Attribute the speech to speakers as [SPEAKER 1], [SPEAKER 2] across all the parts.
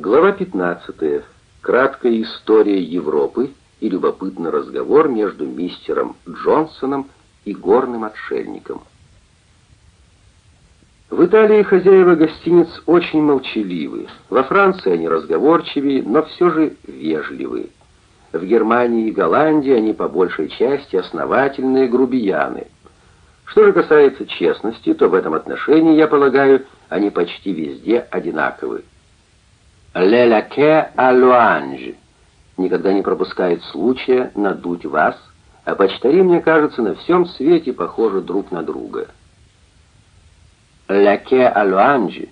[SPEAKER 1] Глава 15. Краткая история Европы и любопытный разговор между мистером Джонсоном и горным отшельником. В Италии хозяева гостиниц очень молчаливы. Во Франции они разговорчивее, но все же вежливы. В Германии и Голландии они по большей части основательные грубияны. Что же касается честности, то в этом отношении, я полагаю, они почти везде одинаковы. «Le laquais à louange» никогда не пропускает случая надуть вас, а почтари, мне кажется, на всем свете похожи друг на друга. «Laquais à louange»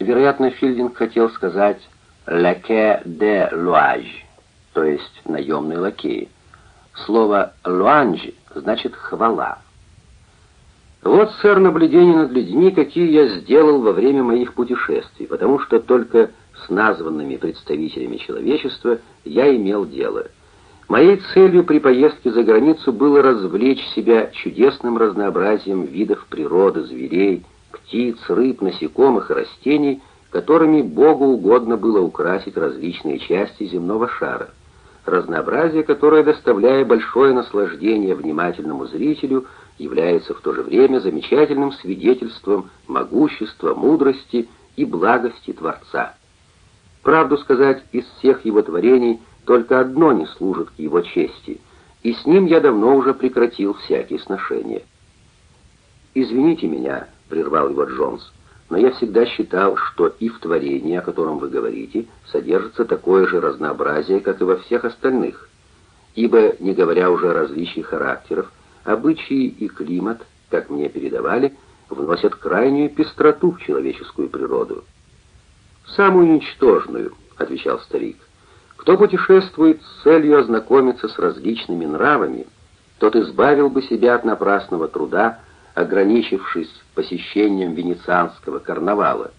[SPEAKER 1] вероятно, Филдинг хотел сказать «laquais de louange», то есть наемный лакей. Слово «louange» значит «хвала». Вот, сэр, наблюдения над людьми, какие я сделал во время моих путешествий, потому что только с названными представителями человечества я имел дело. Моей целью при поездке за границу было развлечь себя чудесным разнообразием видов природы, зверей, птиц, рыб, насекомых и растений, которыми Богу угодно было украсить различные части земного шара. Разнообразие, которое, доставляя большое наслаждение внимательному зрителю, является в то же время замечательным свидетельством могущества, мудрости и благости Творца. Правду сказать, из всех его творений только одно не служит к его чести, и с ним я давно уже прекратил всякие сношения. «Извините меня», — прервал его Джонс, «но я всегда считал, что и в творении, о котором вы говорите, содержится такое же разнообразие, как и во всех остальных, ибо, не говоря уже о различии характеров, обычаи и климат, как мне передавали, вносят крайнюю пестроту в человеческую природу». «Самую ничтожную», — отвечал старик. «Кто путешествует с целью ознакомиться с различными нравами, тот избавил бы себя от напрасного труда, ограничившись посещением венецианского карнавала.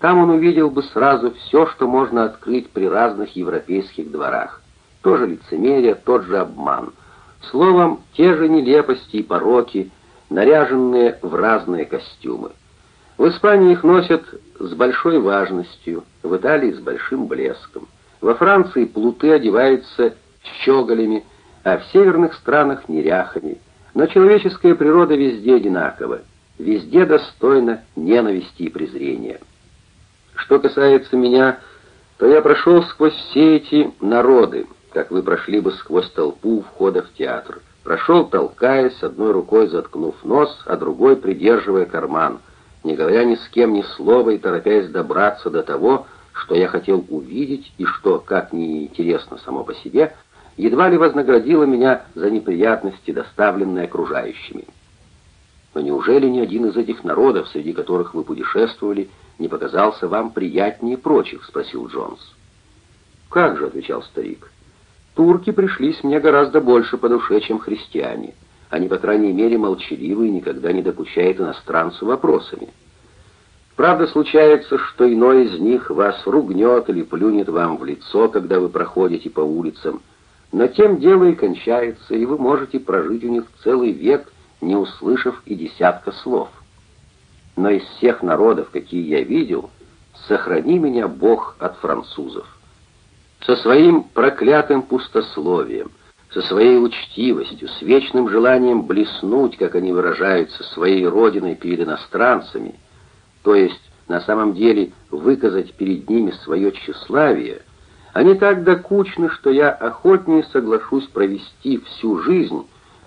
[SPEAKER 1] Там он увидел бы сразу все, что можно открыть при разных европейских дворах. То же лицемерие, тот же обман. Словом, те же нелепости и пороки, наряженные в разные костюмы. В Испании их носят с большой важностью, в Италии с большим блеском. Во Франции плуты одеваются щеголями, а в северных странах неряхами. Но человеческая природа везде одинакова, везде достойна ненависти и презрения. Что касается меня, то я прошел сквозь все эти народы, как вы прошли бы сквозь толпу входа в театр. Прошел, толкаясь, одной рукой заткнув нос, а другой придерживая карман — не говоря ни с кем ни слова и торопясь добраться до того, что я хотел увидеть и что, как ни интересно само по себе, едва ли вознаградило меня за неприятности, доставленные окружающими. Но неужели ни один из этих народов, среди которых вы путешествовали, не показался вам приятнее прочих?» — спросил Джонс. «Как же», — отвечал старик, — «турки пришлись мне гораздо больше по душе, чем христиане». Они, по крайней мере, молчаливы и никогда не докучают иностранцу вопросами. Правда, случается, что иной из них вас ругнет или плюнет вам в лицо, когда вы проходите по улицам, но тем дело и кончается, и вы можете прожить у них целый век, не услышав и десятка слов. Но из всех народов, какие я видел, сохрани меня Бог от французов. Со своим проклятым пустословием — со своей учтивостью, с вечным желанием блеснуть, как они выражаются, своей родиной перед иностранцами, то есть на самом деле выказать перед ними свое тщеславие, они так докучны, что я охотнее соглашусь провести всю жизнь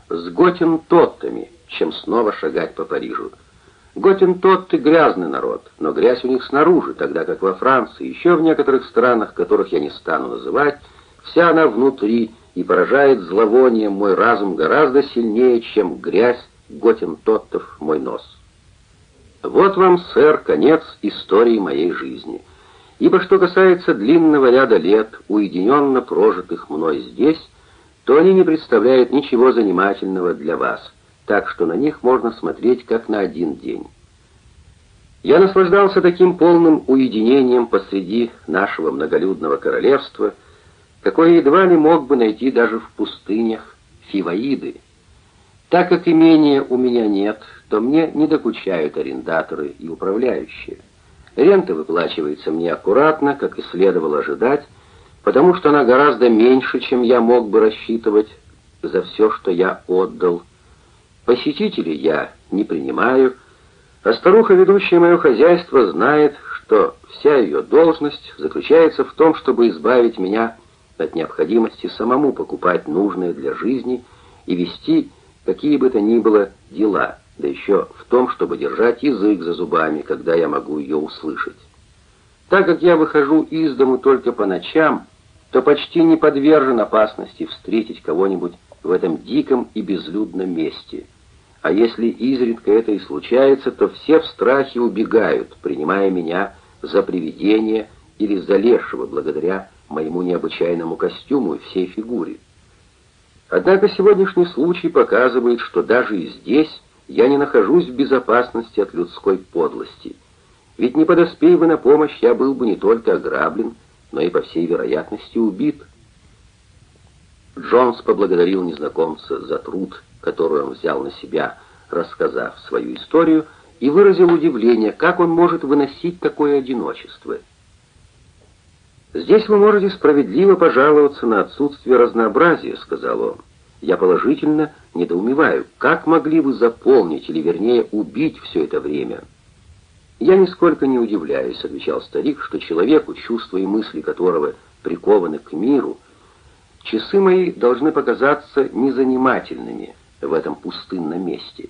[SPEAKER 1] с готентоттами, чем снова шагать по Парижу. Готентотты — грязный народ, но грязь у них снаружи, тогда как во Франции, еще в некоторых странах, которых я не стану называть, вся она внутри — и поражает зловонием мой разум гораздо сильнее, чем грязь готентоттов мой нос. Вот вам, сэр, конец истории моей жизни. Ибо что касается длинного ряда лет, уединенно прожитых мной здесь, то они не представляют ничего занимательного для вас, так что на них можно смотреть как на один день. Я наслаждался таким полным уединением посреди нашего многолюдного королевства — какое едва ли мог бы найти даже в пустынях Фиваиды. Так как имения у меня нет, то мне не докучают арендаторы и управляющие. Рента выплачивается мне аккуратно, как и следовало ожидать, потому что она гораздо меньше, чем я мог бы рассчитывать за все, что я отдал. Посетителей я не принимаю, а старуха, ведущая мое хозяйство, знает, что вся ее должность заключается в том, чтобы избавить меня от необходимости самому покупать нужное для жизни и вести какие бы то ни было дела, да еще в том, чтобы держать язык за зубами, когда я могу ее услышать. Так как я выхожу из дому только по ночам, то почти не подвержен опасности встретить кого-нибудь в этом диком и безлюдном месте. А если изредка это и случается, то все в страхе убегают, принимая меня за привидение или за лешего, благодаря моему необычайному костюму и всей фигуре. Однако сегодняшний случай показывает, что даже и здесь я не нахожусь в безопасности от людской подлости. Ведь не подоспей вы на помощь, я был бы не только ограблен, но и, по всей вероятности, убит. Джонс поблагодарил незнакомца за труд, который он взял на себя, рассказав свою историю, и выразил удивление, как он может выносить такое одиночество. «Здесь вы можете справедливо пожаловаться на отсутствие разнообразия», — сказал он. «Я положительно недоумеваю, как могли вы заполнить, или вернее убить все это время?» «Я нисколько не удивляюсь», — отвечал старик, «что человеку, чувства и мысли которого прикованы к миру, часы мои должны показаться незанимательными в этом пустынном месте.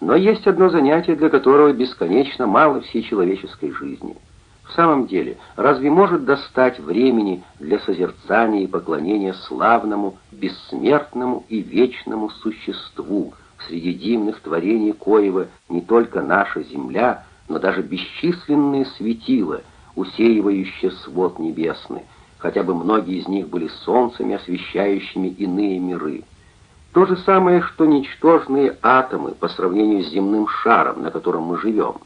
[SPEAKER 1] Но есть одно занятие, для которого бесконечно мало всей человеческой жизни — в самом деле, разве может достать времени для созерцания и поклонения славному, бессмертному и вечному существу, среди дивных творений коего не только наша земля, но даже бесчисленные светила, усеивающие свод небесный, хотя бы многие из них были солнцами, освещающими иные миры. То же самое, что ничтожные атомы по сравнению с земным шаром, на котором мы живем.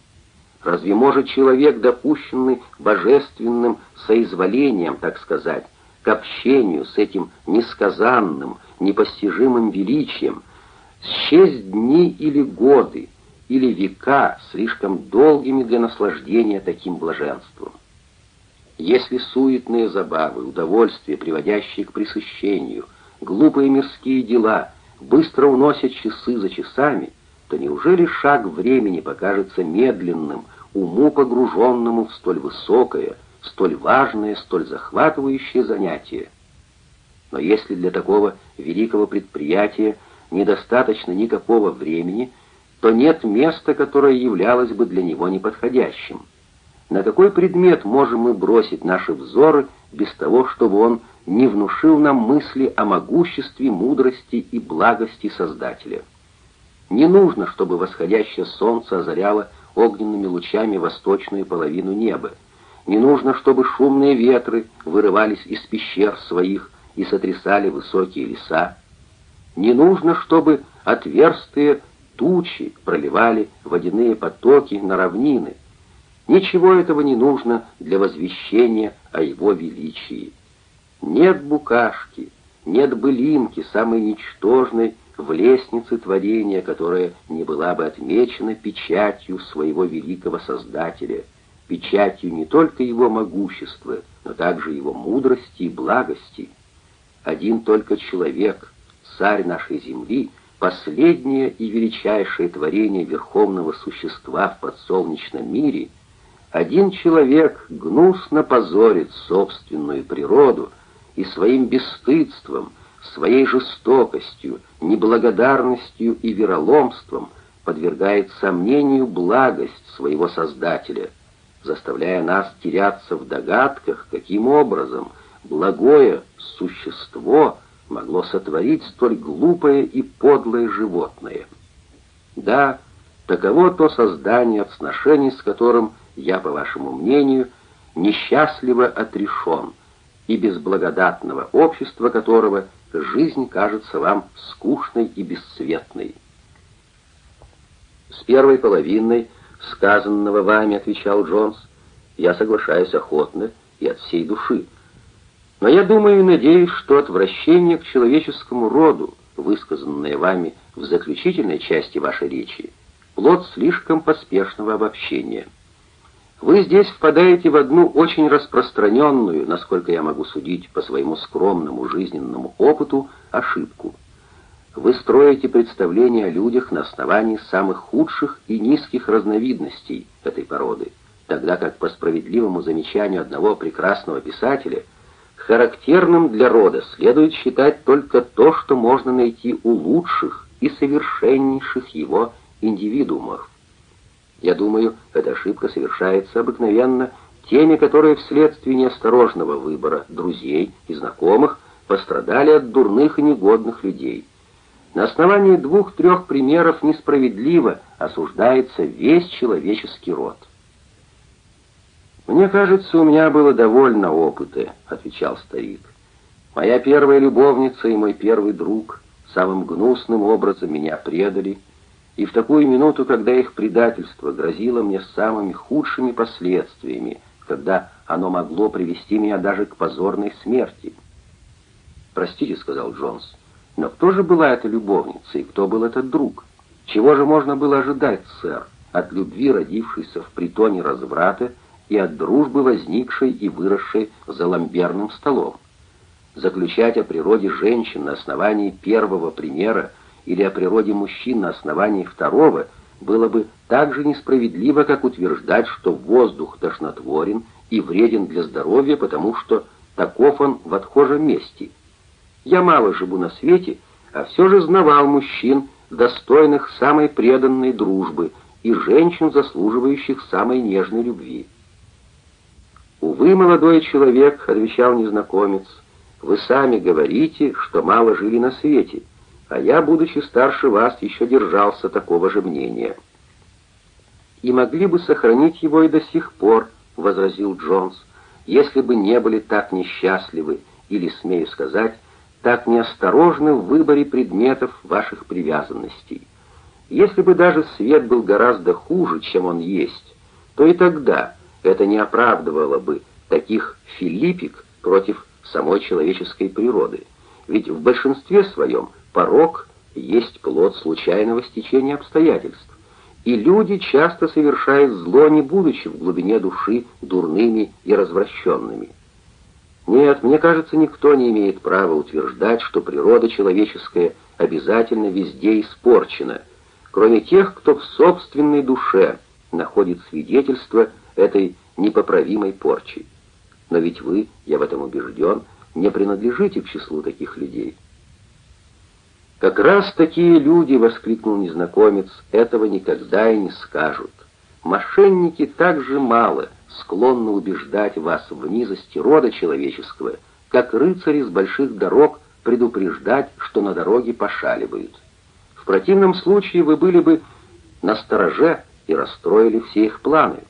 [SPEAKER 1] Разве может человек, допущенный божественным соизволением, так сказать, к общению с этим несказанным, непостижимым величием, счесть дни или годы, или века, слишком долгими для наслаждения таким блаженством? Если суетные забавы, удовольствия, приводящие к пресыщению, глупые мирские дела быстро уносят часы за часами, то неужели шаг времени покажется медленным, уму погруженному в столь высокое, столь важное, столь захватывающее занятие. Но если для такого великого предприятия недостаточно никакого времени, то нет места, которое являлось бы для него неподходящим. На какой предмет можем мы бросить наши взоры без того, чтобы он не внушил нам мысли о могуществе, мудрости и благости Создателя? Не нужно, чтобы восходящее солнце озаряло огненными лучами восточную половину неба. Не нужно, чтобы шумные ветры вырывались из пещер своих и сотрясали высокие леса. Не нужно, чтобы отверстые тучи проливали водяные потоки на равнины. Ничего этого не нужно для возвещения о его величии. Нет букашки, нет былинки, самой ничтожной, в лестнице творения, которая не была бы отмечена печатью своего великого Создателя, печатью не только его могущества, но также его мудрости и благости. Один только человек, царь нашей земли, последнее и величайшее творение верховного существа в подсолнечном мире, один человек гнусно позорит собственную природу и своим бесстыдством – своей жестокостью, неблагодарностью и вероломством подвергает сомнению благость своего Создателя, заставляя нас теряться в догадках, каким образом благое существо могло сотворить столь глупое и подлое животное. Да, таково то создание, в сношении с которым я, по вашему мнению, несчастливо отрешен, и без благодатного общества которого жизнь кажется вам скучной и бесцветной. С первой половиной сказанного вами, отвечал Джонс, я соглашаюсь охотно и от всей души. Но я думаю и надеюсь, что отвращение к человеческому роду, высказанное вами в заключительной части вашей речи, плод слишком поспешного обобщения. Вы здесь впадаете в одну очень распространенную, насколько я могу судить по своему скромному жизненному опыту, ошибку. Вы строите представления о людях на основании самых худших и низких разновидностей этой породы, тогда как по справедливому замечанию одного прекрасного писателя характерным для рода следует считать только то, что можно найти у лучших и совершеннейших его индивидуумов. Я думаю, эта ошибка совершается обыкновенно теми, которые вследствие неосторожного выбора друзей и знакомых пострадали от дурных и негодных людей. На основании двух-трех примеров несправедливо осуждается весь человеческий род. «Мне кажется, у меня было довольно опыта», — отвечал старик. «Моя первая любовница и мой первый друг самым гнусным образом меня предали, и в такую минуту, когда их предательство грозило мне самыми худшими последствиями, когда оно могло привести меня даже к позорной смерти». «Простите», — сказал Джонс, — «но кто же была эта любовница и кто был этот друг? Чего же можно было ожидать, сэр, от любви, родившейся в притоне разврата, и от дружбы, возникшей и выросшей за ламберным столом. Заключать о природе женщин на основании первого примера или о природе мужчин на основании второго было бы так же несправедливо, как утверждать, что воздух тошнотворен и вреден для здоровья, потому что таков он в отхожем месте. Я мало живу на свете, а все же знавал мужчин, достойных самой преданной дружбы, и женщин, заслуживающих самой нежной любви. «Увы, молодой человек», — отвечал незнакомец, — «вы сами говорите, что мало жили на свете, а я, будучи старше вас, еще держался такого же мнения». «И могли бы сохранить его и до сих пор», — возразил Джонс, «если бы не были так несчастливы, или, смею сказать, так неосторожны в выборе предметов ваших привязанностей. Если бы даже свет был гораздо хуже, чем он есть, то и тогда это не оправдывало бы таких филиппик против самой человеческой природы. Ведь в большинстве своем порок есть плод случайного стечения обстоятельств. И люди часто совершают зло, не будучи в глубине души дурными и развращенными. Нет, мне кажется, никто не имеет права утверждать, что природа человеческая обязательно везде испорчена, кроме тех, кто в собственной душе находит свидетельство этой непоправимой порчи. Но ведь вы, я в этом убежден, не принадлежите к числу таких людей. «Как раз такие люди», — воскликнул незнакомец, — «этого никогда и не скажут. Мошенники так же мало склонны убеждать вас в низости рода человеческого, как рыцари с больших дорог предупреждать, что на дороге пошаливают. В противном случае вы были бы на стороже и расстроили все их планы».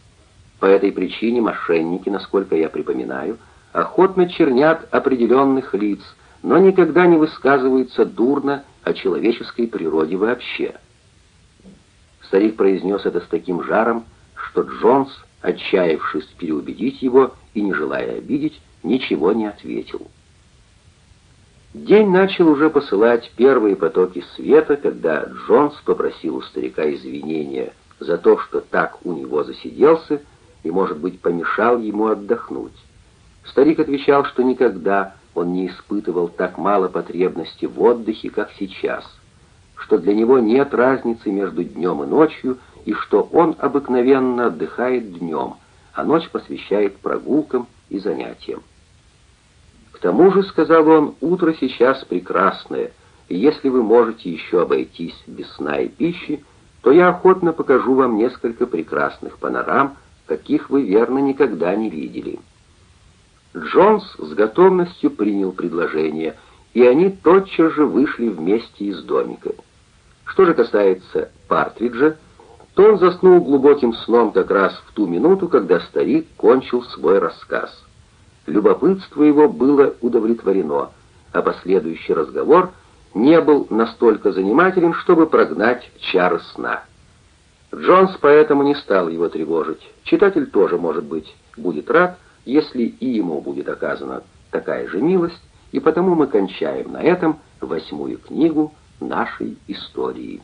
[SPEAKER 1] По этой причине мошенники, насколько я припоминаю, охотно чернят определенных лиц, но никогда не высказываются дурно о человеческой природе вообще. Старик произнес это с таким жаром, что Джонс, отчаявшись переубедить его и не желая обидеть, ничего не ответил. День начал уже посылать первые потоки света, когда Джонс попросил у старика извинения за то, что так у него засиделся, и, может быть, помешал ему отдохнуть. Старик отвечал, что никогда он не испытывал так мало потребности в отдыхе, как сейчас, что для него нет разницы между днем и ночью, и что он обыкновенно отдыхает днем, а ночь посвящает прогулкам и занятиям. К тому же, сказал он, утро сейчас прекрасное, и если вы можете еще обойтись без сна и пищи, то я охотно покажу вам несколько прекрасных панорам, каких вы, верно, никогда не видели». Джонс с готовностью принял предложение, и они тотчас же вышли вместе из домика. Что же касается Партриджа, то он заснул глубоким сном как раз в ту минуту, когда старик кончил свой рассказ. Любопытство его было удовлетворено, а последующий разговор не был настолько занимателен, чтобы прогнать чары сна. Джонс поэтому не стал его тревожить. Читатель тоже, может быть, будет рад, если и ему будет оказана такая же милость, и потому мы кончаем на этом восьмую книгу нашей истории.